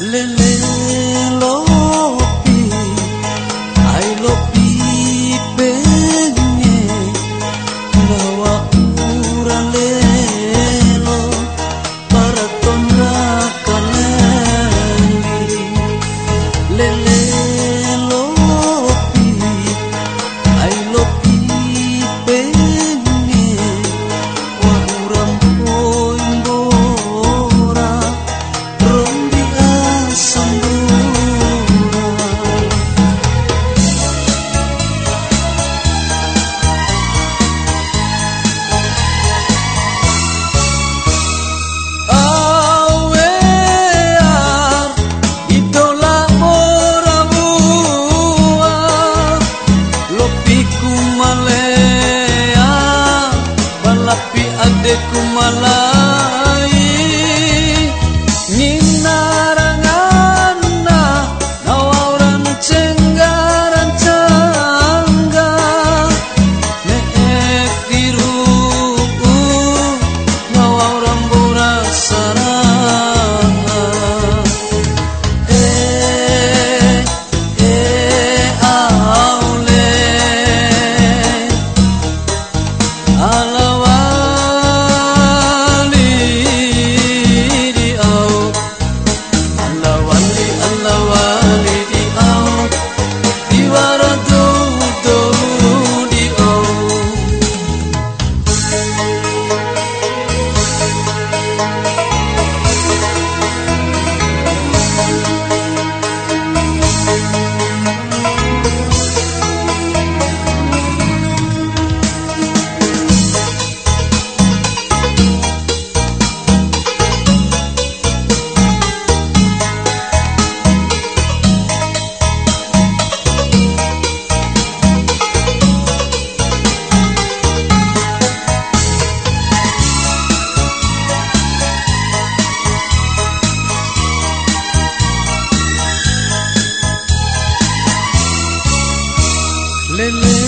Lên! Amen.